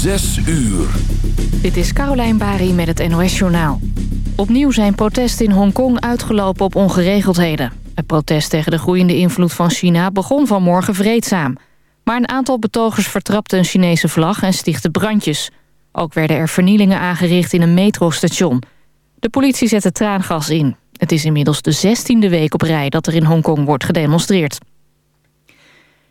Zes uur. Dit is Caroline Bari met het NOS Journaal. Opnieuw zijn protesten in Hongkong uitgelopen op ongeregeldheden. Het protest tegen de groeiende invloed van China begon vanmorgen vreedzaam. Maar een aantal betogers vertrapte een Chinese vlag en stichtte brandjes. Ook werden er vernielingen aangericht in een metrostation. De politie zette traangas in. Het is inmiddels de zestiende week op rij dat er in Hongkong wordt gedemonstreerd.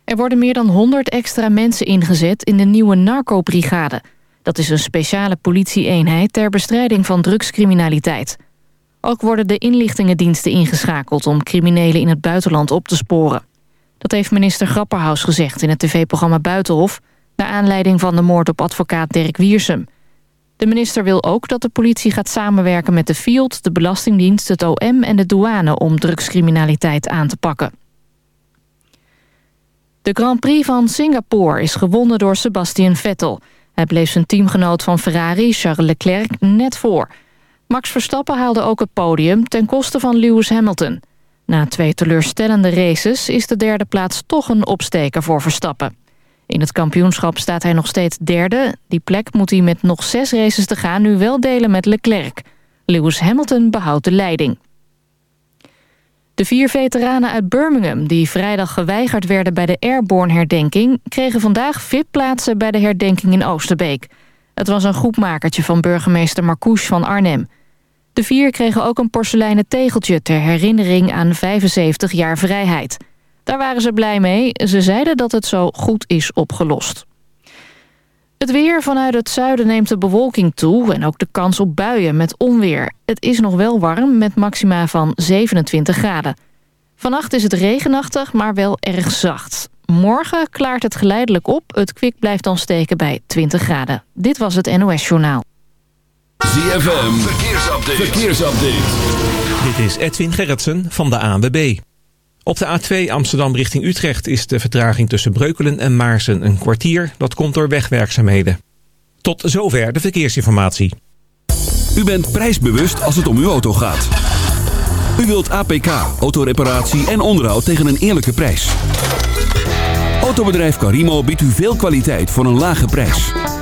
Er worden meer dan 100 extra mensen ingezet in de nieuwe narcobrigade. Dat is een speciale politieeenheid ter bestrijding van drugscriminaliteit. Ook worden de inlichtingendiensten ingeschakeld om criminelen in het buitenland op te sporen. Dat heeft minister Grapperhaus gezegd in het tv-programma Buitenhof... naar aanleiding van de moord op advocaat Dirk Wiersum. De minister wil ook dat de politie gaat samenwerken met de FIELD... de Belastingdienst, het OM en de douane om drugscriminaliteit aan te pakken. De Grand Prix van Singapore is gewonnen door Sebastian Vettel. Hij bleef zijn teamgenoot van Ferrari, Charles Leclerc, net voor. Max Verstappen haalde ook het podium ten koste van Lewis Hamilton. Na twee teleurstellende races is de derde plaats toch een opsteker voor Verstappen. In het kampioenschap staat hij nog steeds derde. Die plek moet hij met nog zes races te gaan nu wel delen met Leclerc. Lewis Hamilton behoudt de leiding. De vier veteranen uit Birmingham die vrijdag geweigerd werden bij de Airborne-herdenking... kregen vandaag VIP-plaatsen bij de herdenking in Oosterbeek. Het was een groepmakertje van burgemeester Marcouche van Arnhem. De vier kregen ook een porseleinen tegeltje ter herinnering aan 75 jaar vrijheid. Daar waren ze blij mee. Ze zeiden dat het zo goed is opgelost. Het weer vanuit het zuiden neemt de bewolking toe... en ook de kans op buien met onweer. Het is nog wel warm met maxima van 27 graden. Vannacht is het regenachtig, maar wel erg zacht. Morgen klaart het geleidelijk op. Het kwik blijft dan steken bij 20 graden. Dit was het NOS Journaal. ZFM, verkeersupdate. verkeersupdate. Dit is Edwin Gerritsen van de ANWB. Op de A2 Amsterdam richting Utrecht is de vertraging tussen Breukelen en Maarsen een kwartier. Dat komt door wegwerkzaamheden. Tot zover de verkeersinformatie. U bent prijsbewust als het om uw auto gaat. U wilt APK, autoreparatie en onderhoud tegen een eerlijke prijs. Autobedrijf Carimo biedt u veel kwaliteit voor een lage prijs.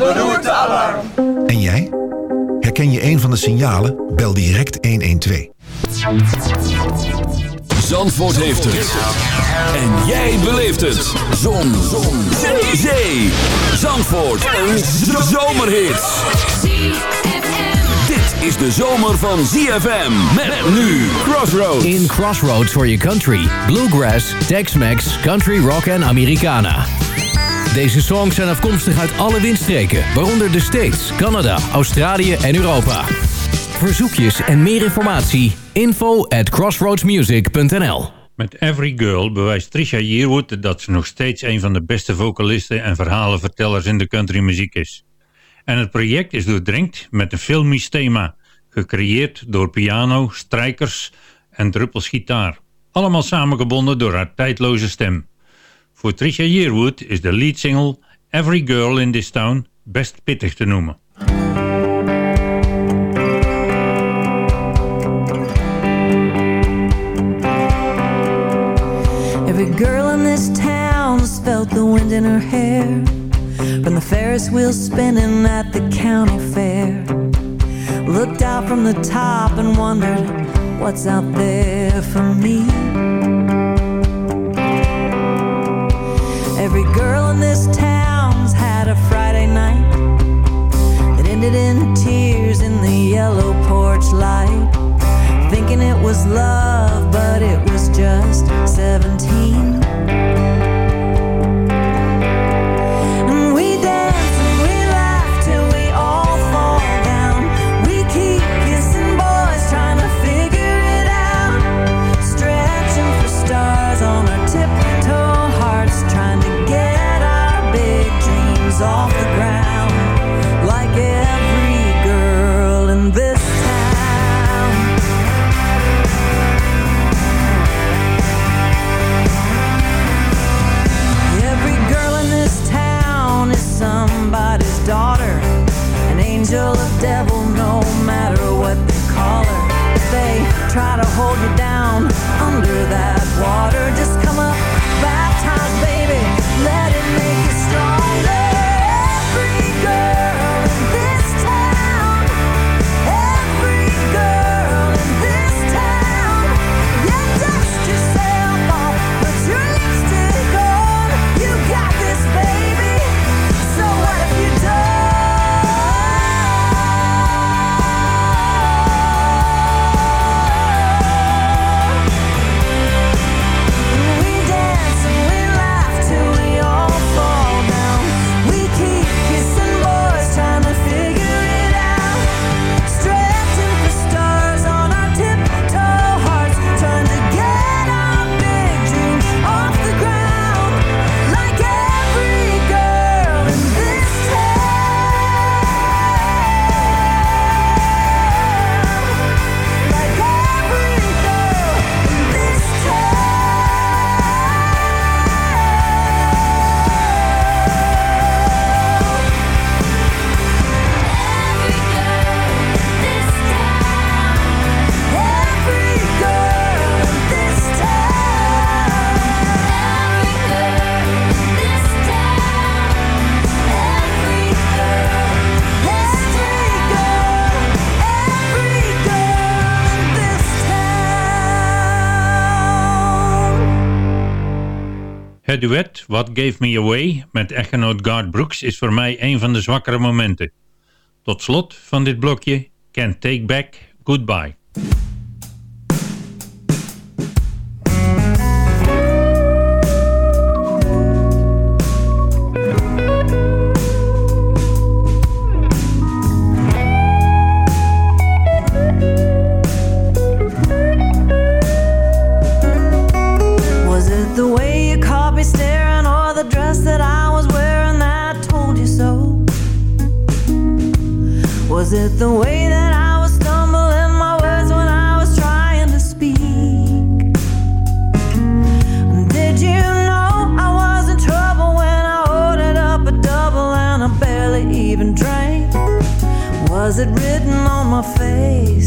beroerte, alarm. En jij? Herken je een van de signalen? Bel direct 112. Zandvoort heeft het. En jij beleeft het. Zon. Zon. Zee. Zee. Zandvoort. Een zomerhit. Dit is de zomer van ZFM. Met nu Crossroads. In Crossroads for your country. Bluegrass, Tex-Mex, Country Rock en Americana. Deze songs zijn afkomstig uit alle windstreken, waaronder de States, Canada, Australië en Europa. Verzoekjes en meer informatie, info at crossroadsmusic.nl Met Every Girl bewijst Trisha Yearwood dat ze nog steeds een van de beste vocalisten en verhalenvertellers in de countrymuziek is. En het project is doordrenkt met een filmisch thema, gecreëerd door piano, strijkers en druppels gitaar. Allemaal samengebonden door haar tijdloze stem. Voor Trisha Yearwood is de lead single Every Girl in This Town best pittig te noemen. Every girl in this town has felt the wind in her hair. From the Ferris wheel spinning at the county fair. Looked out from the top and wondered What's out there for me Every girl in this town's had a Friday night that ended in tears in the yellow porch light. Thinking it was love, but it was just 17. Het duet What Gave Me Away met echtgenoot Garth Brooks is voor mij een van de zwakkere momenten. Tot slot van dit blokje Can't Take Back Goodbye. It the way that I was stumbling my words when I was trying to speak? Did you know I was in trouble when I ordered up a double and I barely even drank? Was it written on my face?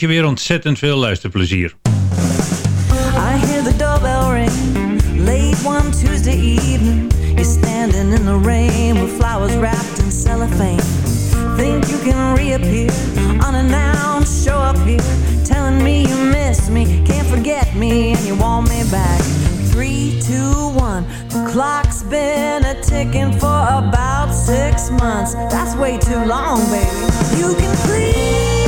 Je weer ontzettend veel luisterplezier. I hear the doorbell ring late one Tuesday evening. You're standing in the rain with flowers wrapped in cellophane. Think you can reappear unannounced, show up here, telling me you miss me, can't forget me, and you want me back. Three, two, one. The clock's been a ticking for about six months. That's way too long, baby. You can plead,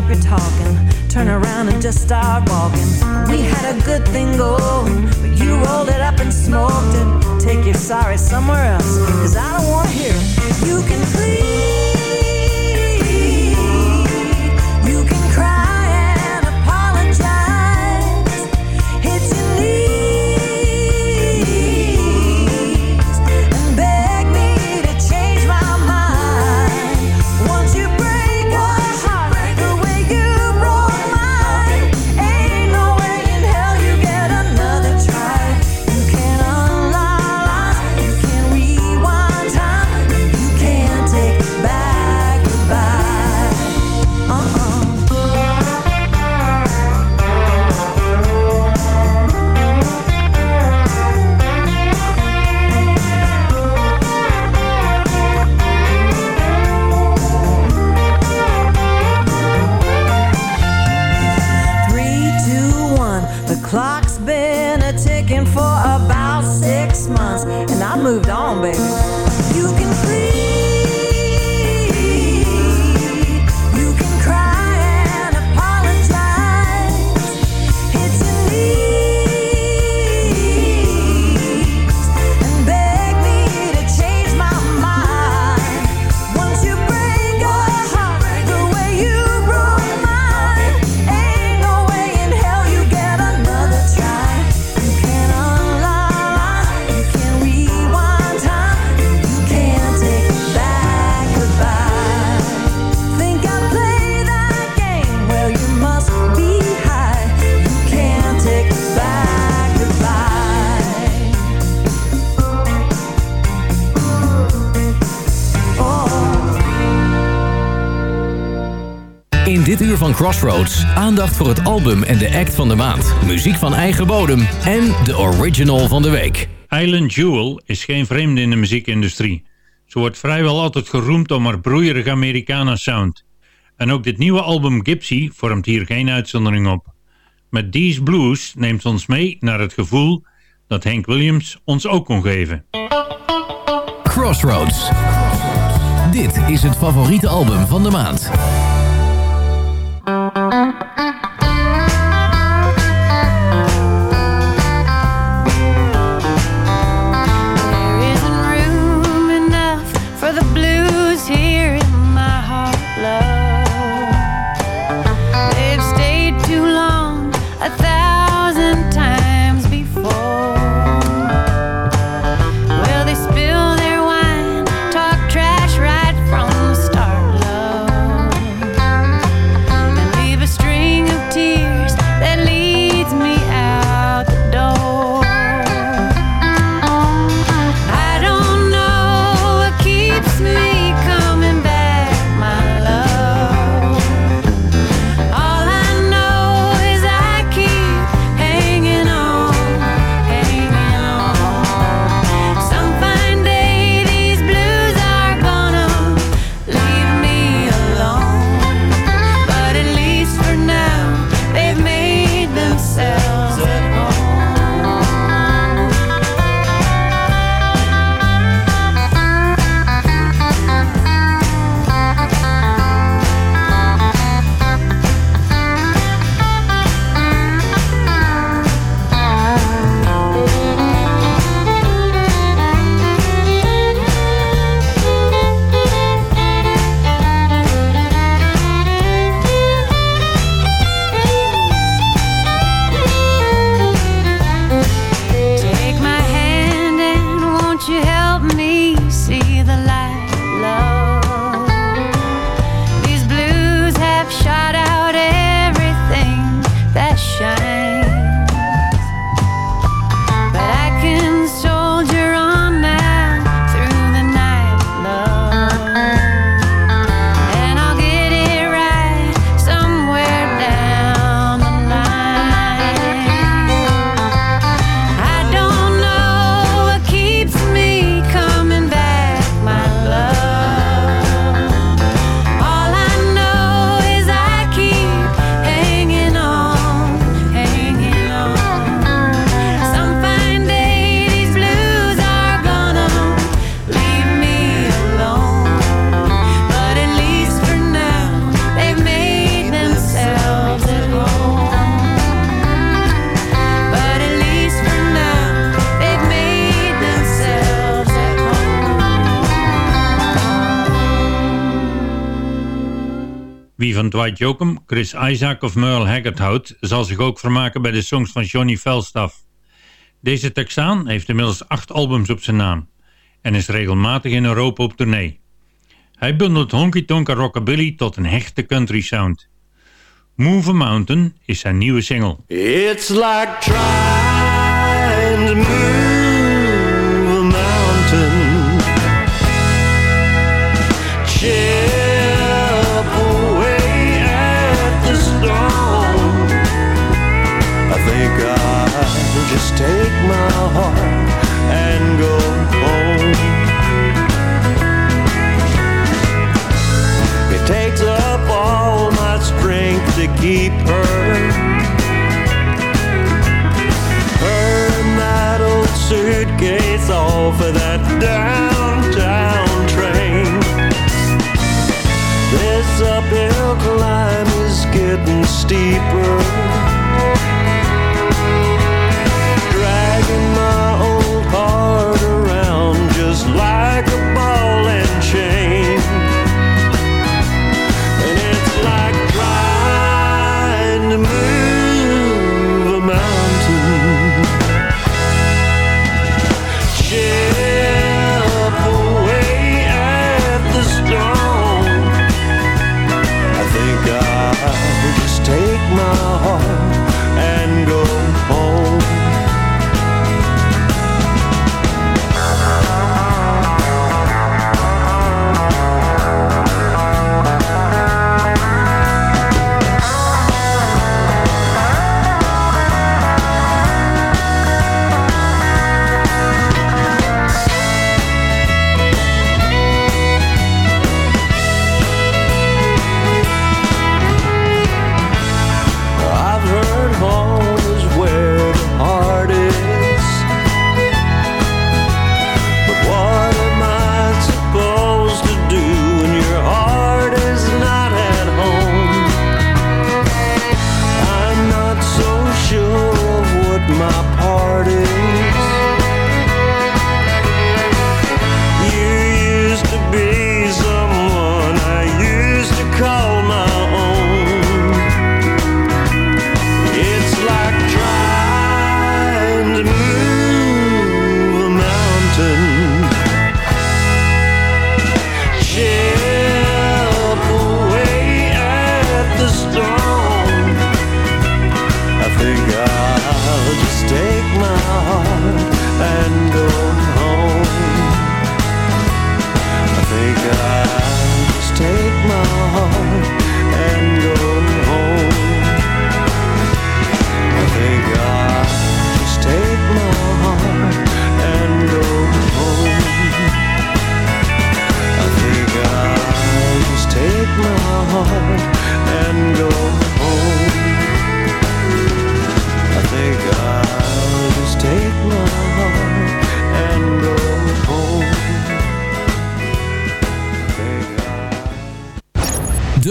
stop your talking. Turn around and just start walking. We had a good thing going, but you rolled it up and smoked it. Take your sorry somewhere else, cause I don't wanna hear it. You can plead, clock's been a ticking for about six months, and I moved on, baby. Crossroads aandacht voor het album en de act van de maand. Muziek van eigen bodem en de original van de week. Island Jewel is geen vreemde in de muziekindustrie. Ze wordt vrijwel altijd geroemd om haar broeierige Americana sound. En ook dit nieuwe album Gypsy vormt hier geen uitzondering op. Met These Blues neemt ons mee naar het gevoel dat Hank Williams ons ook kon geven. Crossroads. Dit is het favoriete album van de maand. There Dwight Jokum, Chris Isaac of Merle Haggard houdt, zal zich ook vermaken bij de songs van Johnny Falstaff. Deze Texaan heeft inmiddels acht albums op zijn naam en is regelmatig in Europa op tournee. Hij bundelt honky-tonk en rockabilly tot een hechte country sound. Move a Mountain is zijn nieuwe single. It's like trying just take my heart and go home. It takes up all my strength to keep her. Turn that old suitcase off of that downtown train. This uphill climb is getting steeper.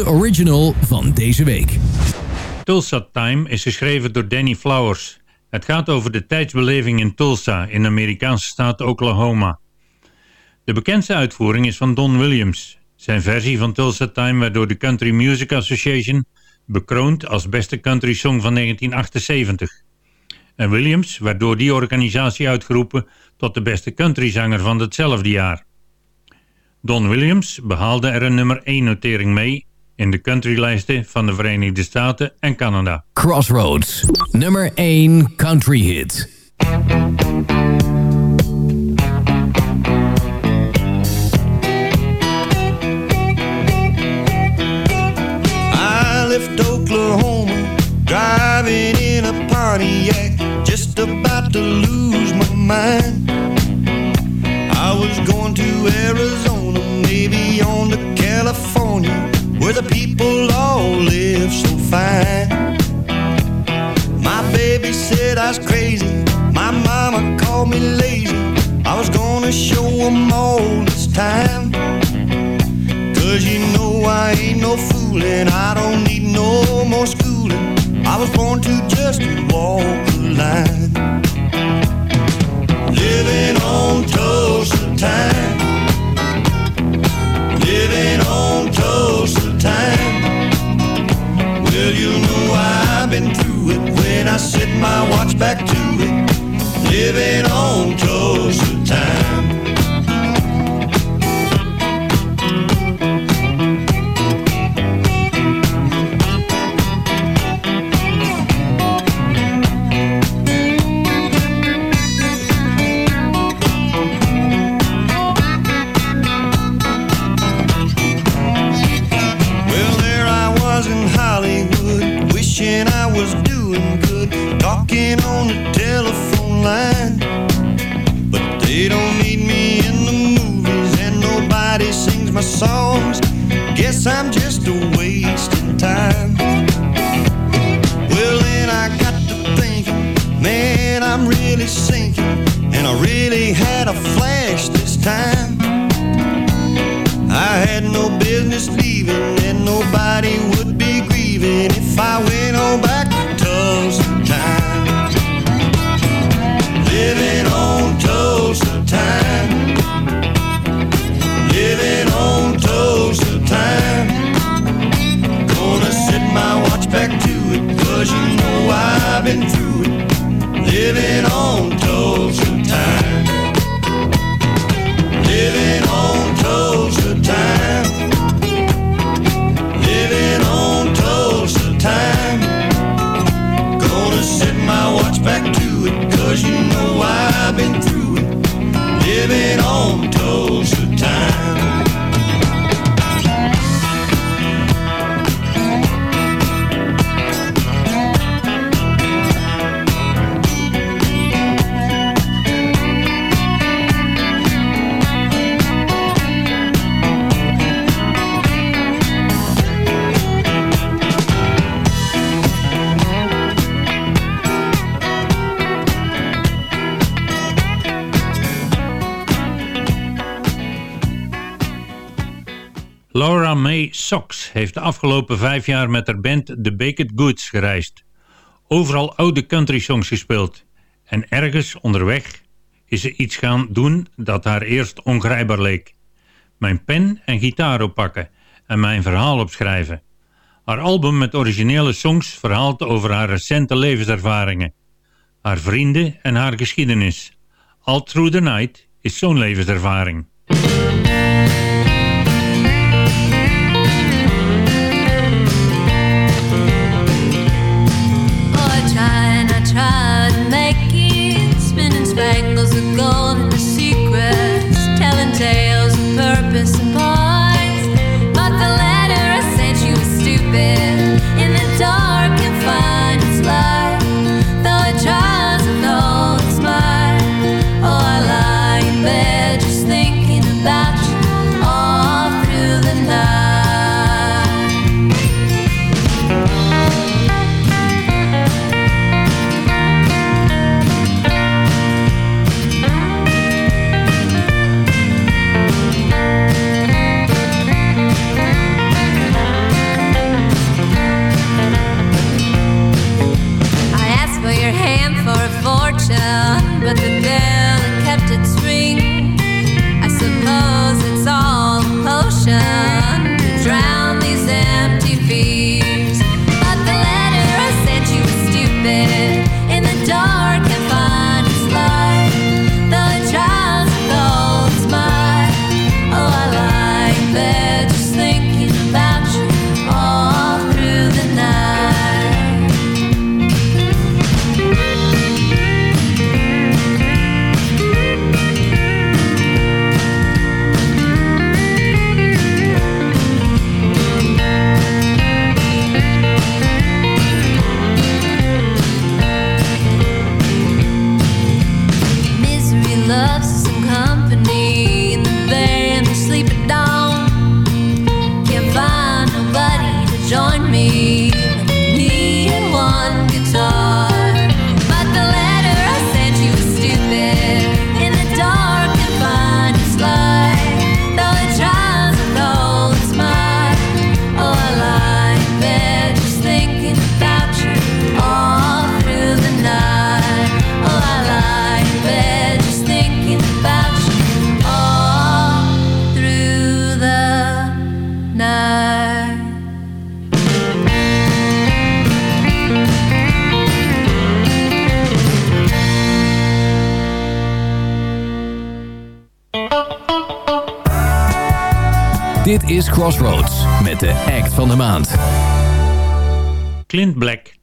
Original van deze week. Tulsa Time is geschreven door Danny Flowers. Het gaat over de tijdsbeleving in Tulsa in de Amerikaanse staat Oklahoma. De bekendste uitvoering is van Don Williams. Zijn versie van Tulsa Time werd door de Country Music Association bekroond als beste country song van 1978. En Williams werd door die organisatie uitgeroepen tot de beste countryzanger van datzelfde jaar. Don Williams behaalde er een nummer 1 notering mee in de countrylijsten van de Verenigde Staten en Canada. Crossroads, nummer 1 country hit. I left Oklahoma, driving in a Pontiac, just about to lose my mind. Where the people all live so fine. My baby said I was crazy, my mama called me lazy. I was gonna show 'em all this time. Cause you know I ain't no fooling, I don't need no more schooling. I was born to just walk the line. Living on Tulsa time. My watch back to it. Living on Tulsa time. Laura May Sox heeft de afgelopen vijf jaar met haar band The Baked Goods gereisd. Overal oude country songs gespeeld. En ergens onderweg is ze iets gaan doen dat haar eerst ongrijpbaar leek. Mijn pen en gitaar oppakken en mijn verhaal opschrijven. Haar album met originele songs verhaalt over haar recente levenservaringen. Haar vrienden en haar geschiedenis. All Through the Night is zo'n levenservaring.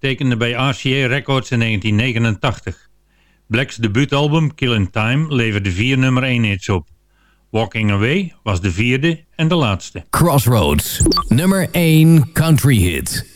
Tekende bij RCA Records in 1989. Black's debuutalbum Killin' Time leverde vier nummer 1 hits op. Walking Away was de vierde en de laatste. Crossroads, nummer 1 country hit.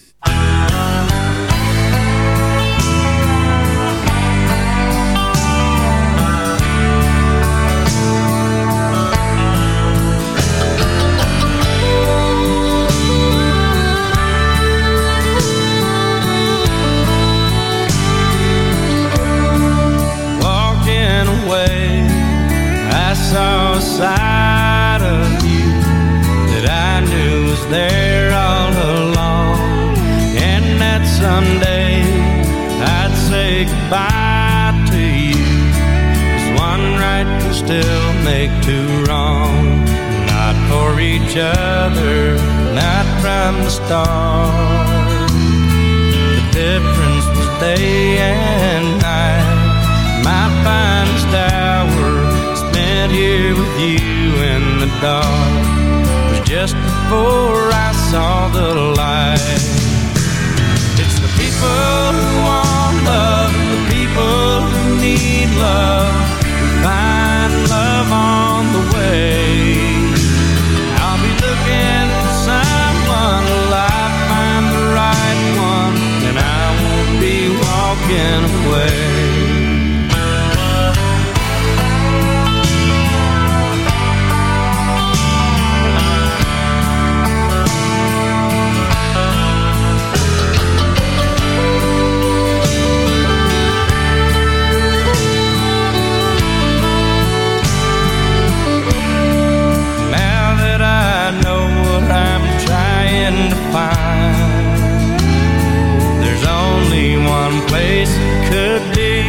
Goodbye to you. 'Cause one right can still make two wrong. Not for each other, not from the start. The difference was day and night. My finest hour spent here with you in the dark was just before I saw the light. It's the people love, find love on the way. I'll be looking for someone till I find the right one, and I won't be walking away. There's only one place it could be.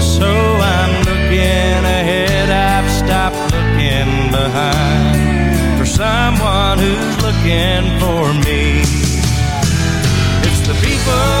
So I'm looking ahead, I've stopped looking behind for someone who's looking for me. It's the people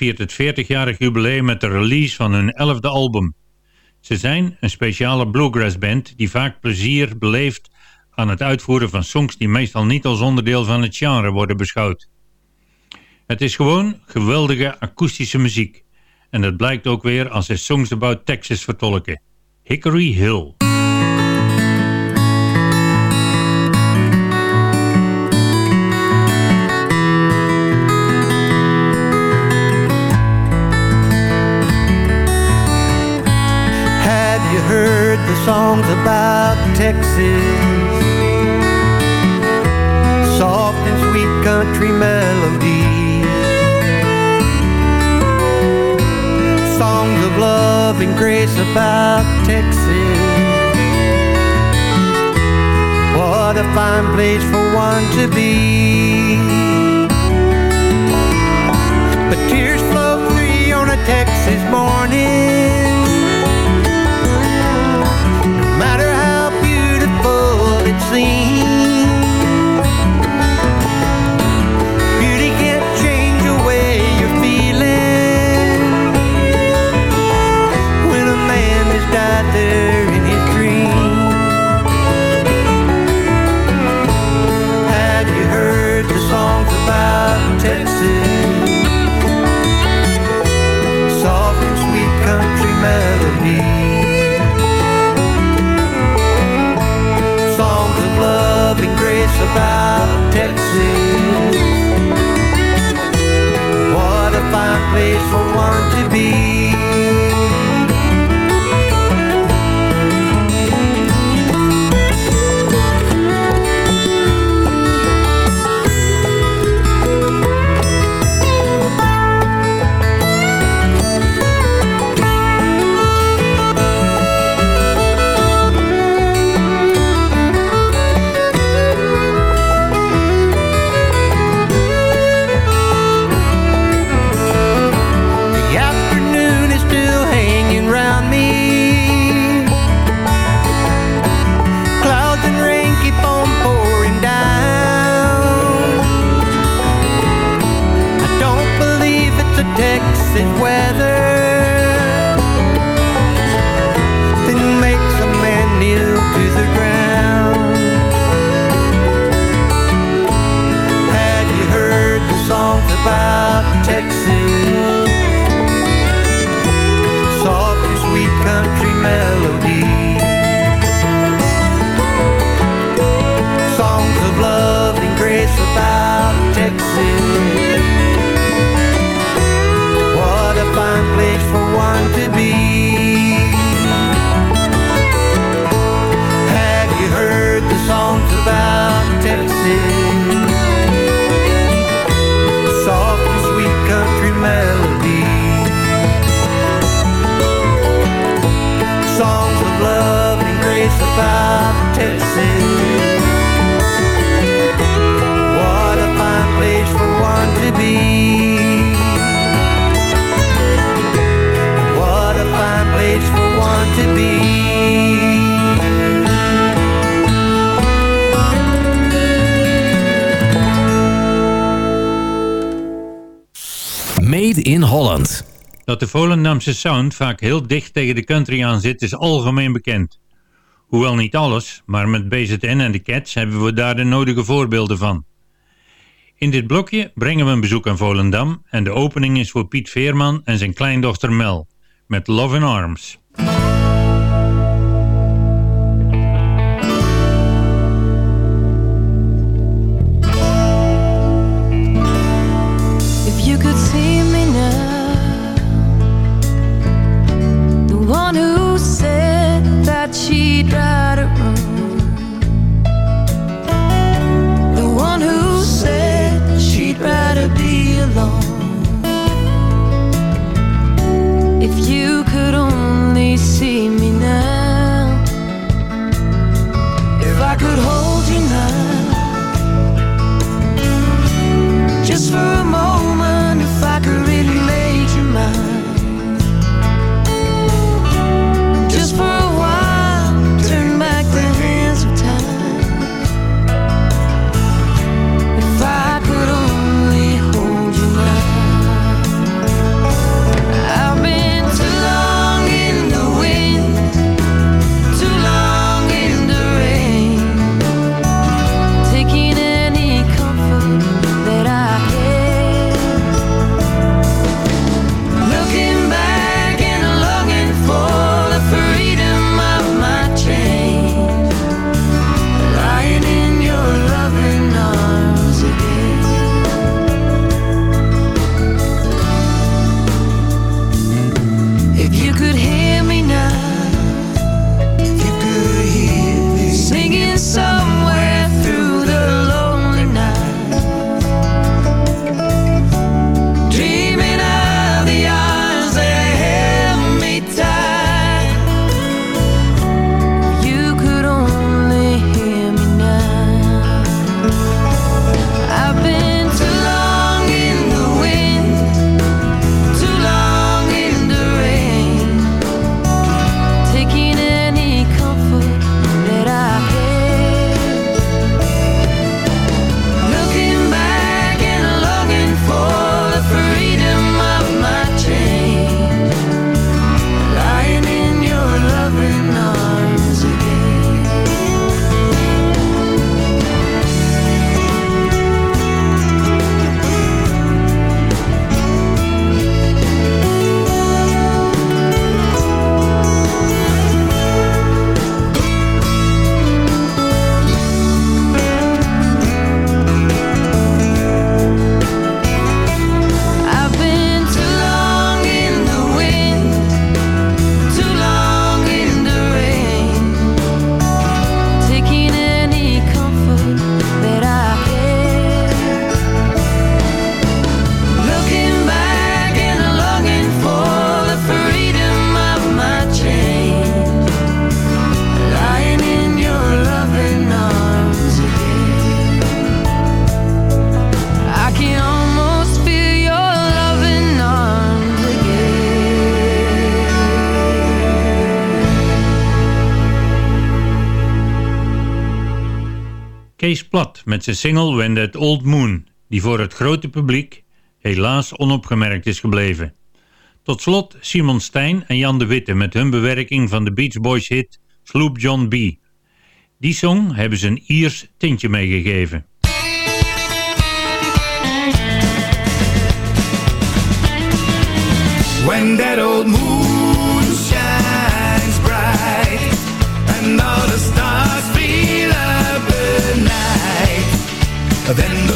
viert het 40-jarig jubileum met de release van hun 11e album. Ze zijn een speciale bluegrass band die vaak plezier beleeft aan het uitvoeren van songs die meestal niet als onderdeel van het genre worden beschouwd. Het is gewoon geweldige akoestische muziek. En dat blijkt ook weer als ze Songs About Texas vertolken. Hickory Hill. The songs about Texas? Soft and sweet country melodies. Songs of love and grace about Texas. What a fine place for one to be. But tears flow free on a Texas morning. see Dat de Volendamse sound vaak heel dicht tegen de country aan zit is algemeen bekend. Hoewel niet alles, maar met BZN en de Cats hebben we daar de nodige voorbeelden van. In dit blokje brengen we een bezoek aan Volendam en de opening is voor Piet Veerman en zijn kleindochter Mel met Love in Arms. That she'd rather run, the one who said she'd rather be alone. If you could only see me now, if I could hold you now. Just for Kees Plat met zijn single When That Old Moon, die voor het grote publiek helaas onopgemerkt is gebleven. Tot slot Simon Stein en Jan de Witte met hun bewerking van de Beach Boys hit Sloop John B. Die song hebben ze een Iers tintje meegegeven. When that old moon then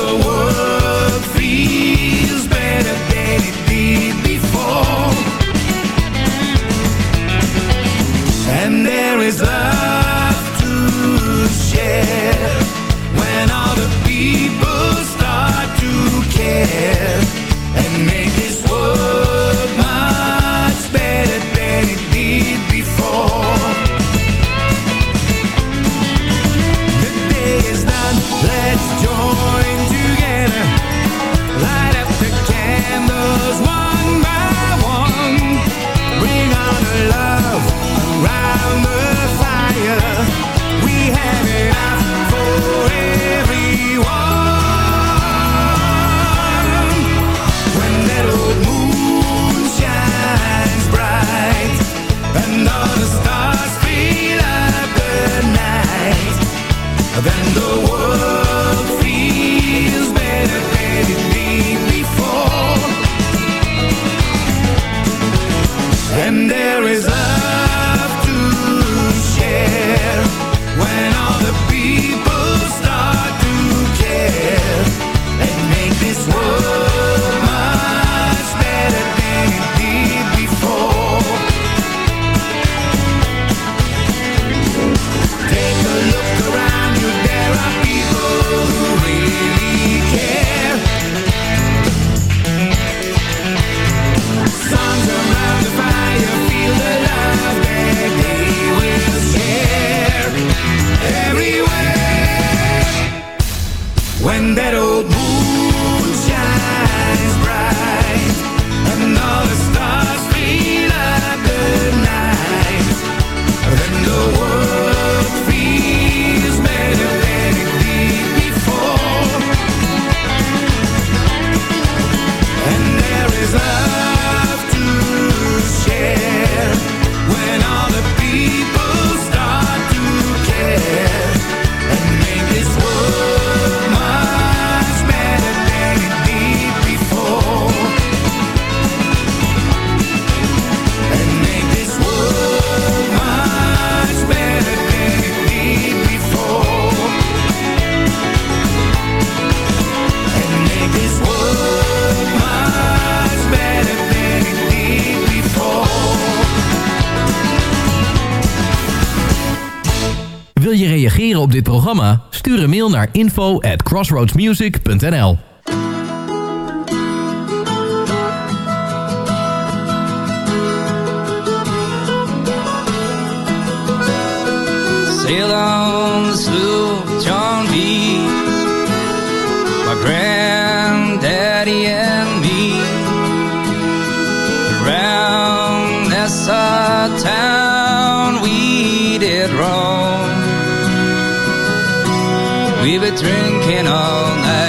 Stuur een mail naar info at crossroadsmusic.nl John B. We've been drinking all night.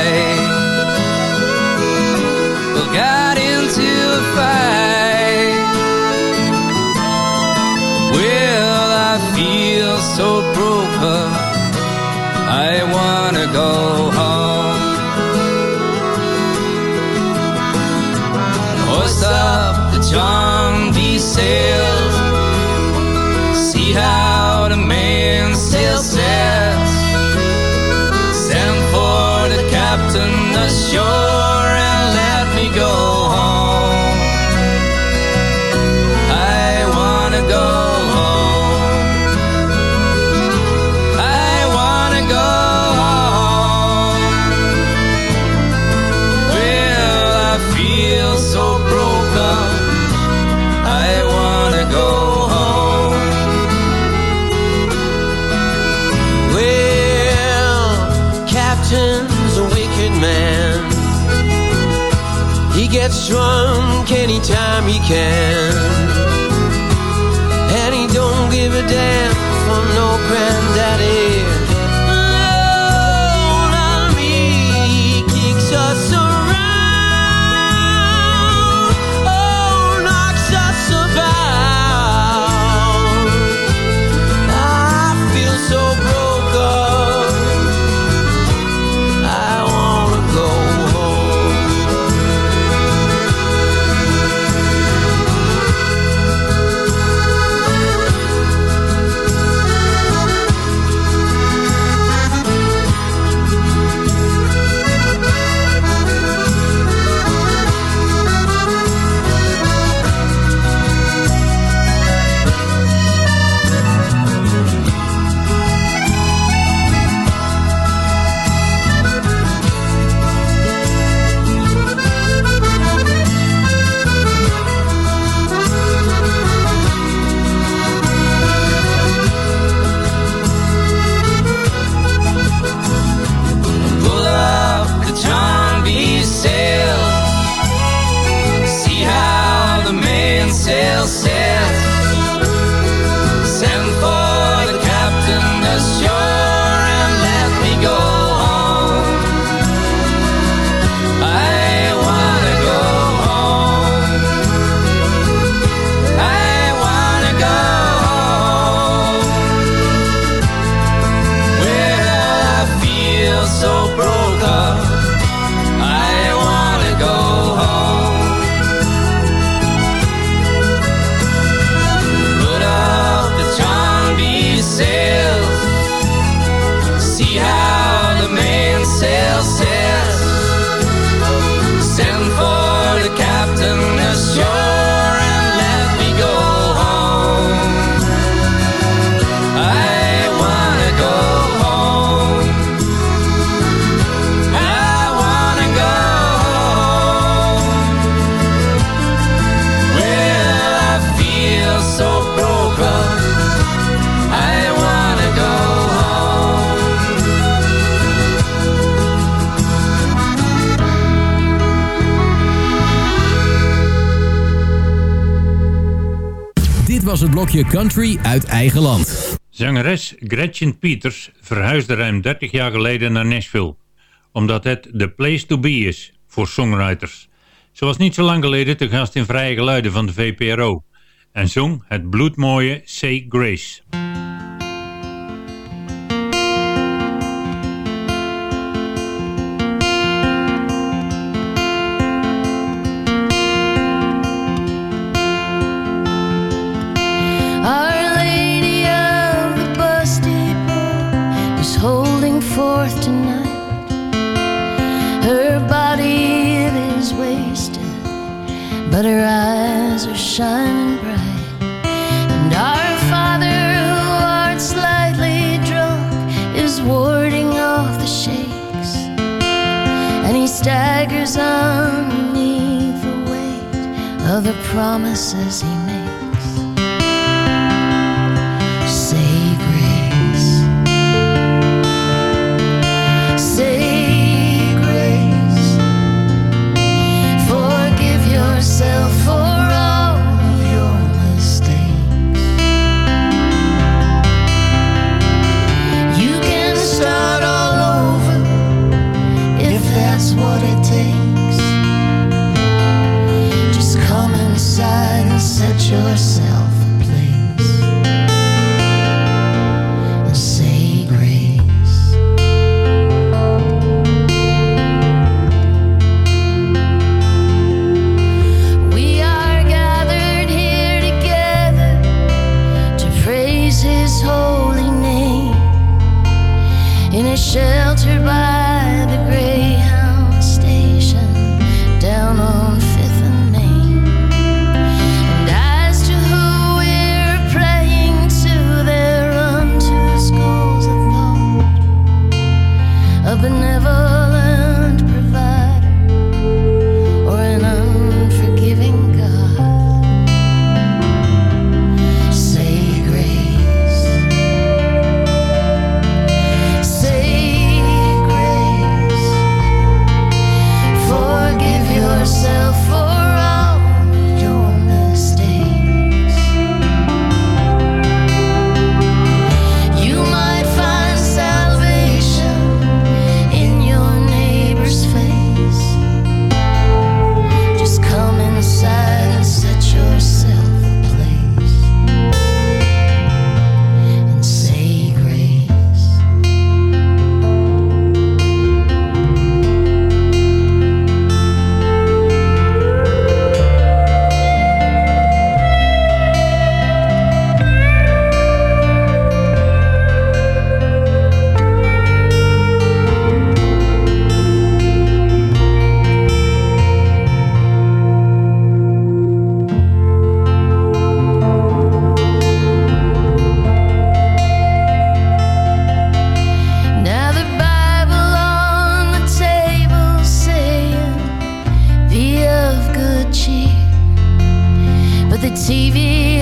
Yo. can. And he don't give a damn for no granddaddy. Was het blokje Country uit eigen land. Zangeres Gretchen Peters verhuisde ruim 30 jaar geleden naar Nashville, omdat het the place to be is voor songwriters. Ze was niet zo lang geleden te gast in Vrije Geluiden van de VPRO en zong het bloedmooie Say Grace. But her eyes are shining bright. And our Father, who art slightly drunk, is warding off the shakes, and he staggers underneath the weight of the promises he makes. Yourself for all of your mistakes. You can start all over if that's what it takes. Just come inside and set yourself TV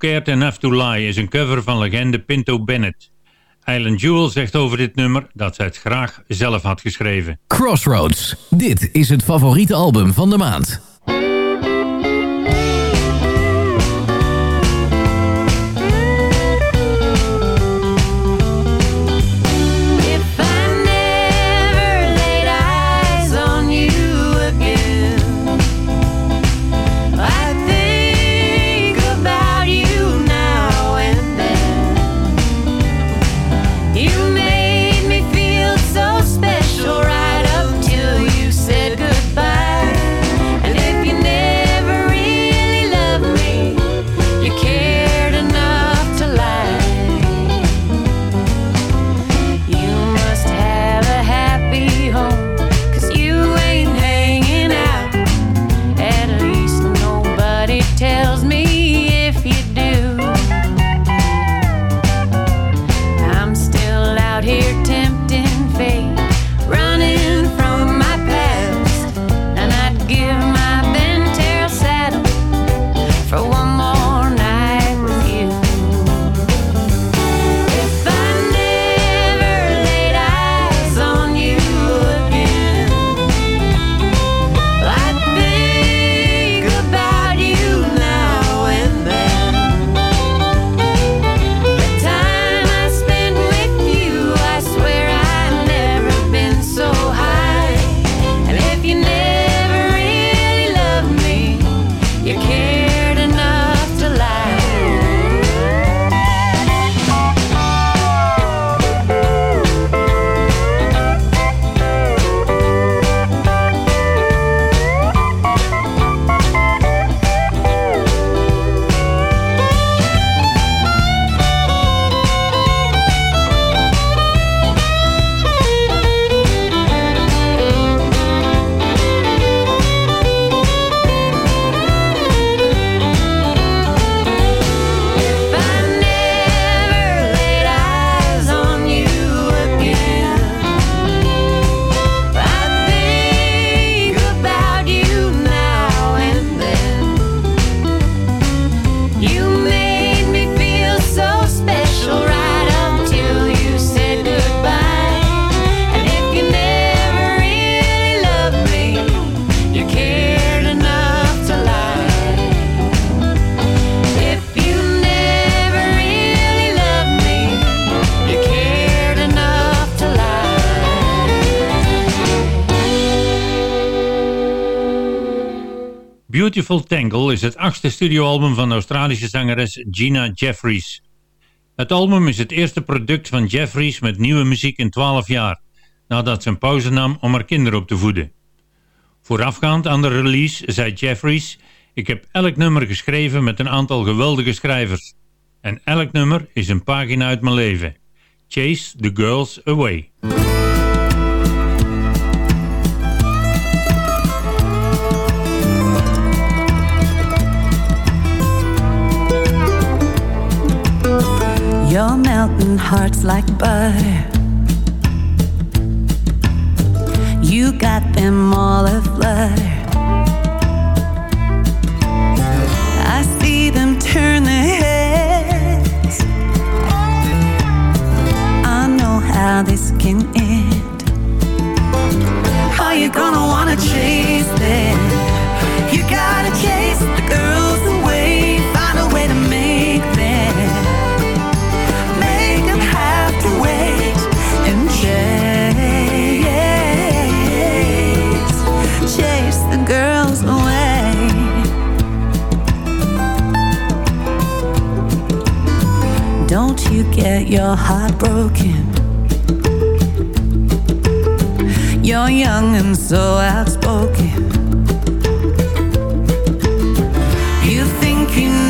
Cared Enough to Lie is een cover van legende Pinto Bennett. Island Jewel zegt over dit nummer dat zij het graag zelf had geschreven. Crossroads. Dit is het favoriete album van de maand. Beautiful Tangle is het achtste studioalbum van de Australische zangeres Gina Jeffries. Het album is het eerste product van Jeffries met nieuwe muziek in 12 jaar, nadat ze een pauze nam om haar kinderen op te voeden. Voorafgaand aan de release zei Jeffries, ik heb elk nummer geschreven met een aantal geweldige schrijvers. En elk nummer is een pagina uit mijn leven. Chase the Girls Away. Melting hearts like butter. You got them all aflutter. I see them turn their heads. I know how this can end. Are you gonna wanna chase get your heart broken? You're young and so outspoken. You think you know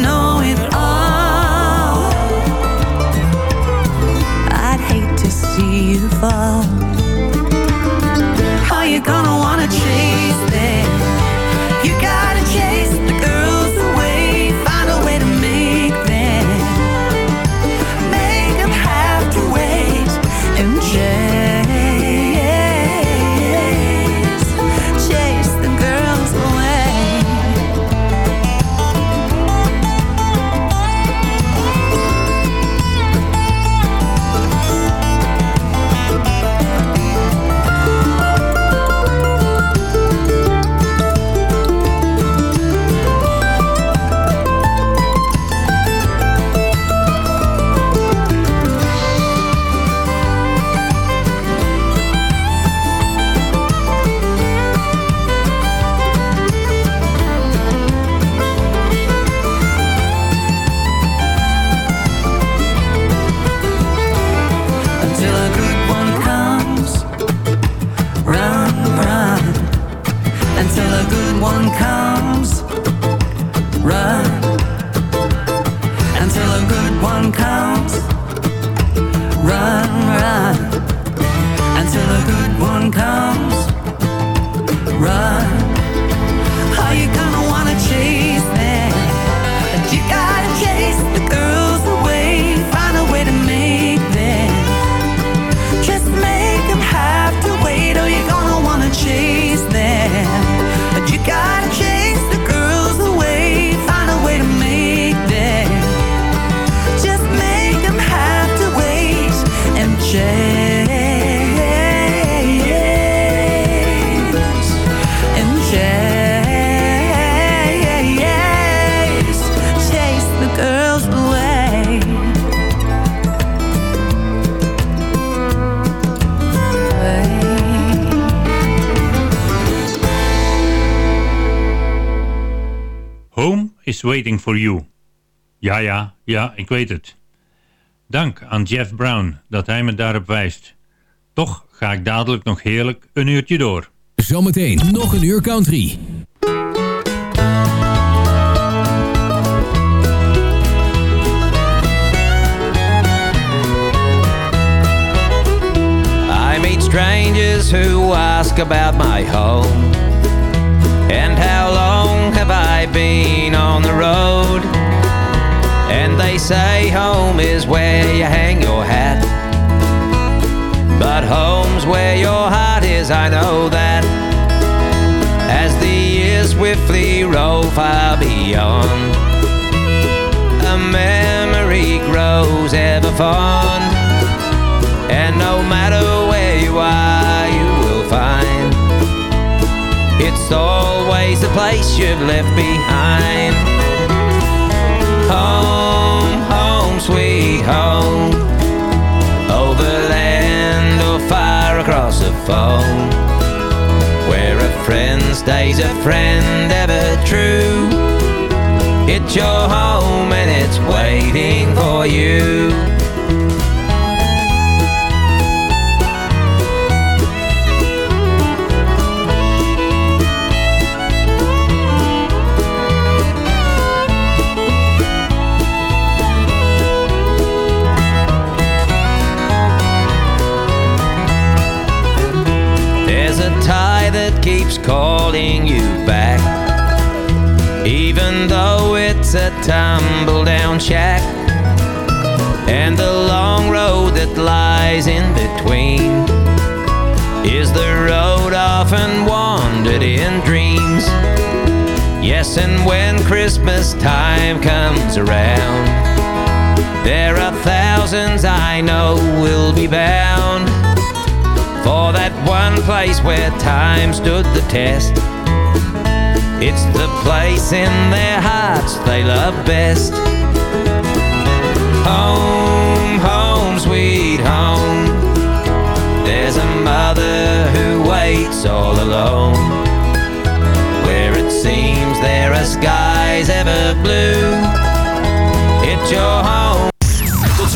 Waiting for you. Ja, ja, ja, ik weet het. Dank aan Jeff Brown dat hij me daarop wijst. Toch ga ik dadelijk nog heerlijk een uurtje door. Zometeen nog een uur country. I meet strangers who ask about my home and how have been on the road. And they say home is where you hang your hat. But home's where your heart is, I know that. As the years swiftly roll far beyond, a memory grows ever fond. It's always the place you've left behind. Home, home, sweet home. Over land or far across the phone. Where a friend stays a friend ever true. It's your home and it's waiting for you. Keeps calling you back. Even though it's a tumble down shack. And the long road that lies in between is the road often wandered in dreams. Yes, and when Christmas time comes around, there are thousands I know will be bound for that one place where time stood the test. It's the place in their hearts they love best. Home, home, sweet home. There's a mother who waits all alone. Where it seems there are skies ever blue. It's your home.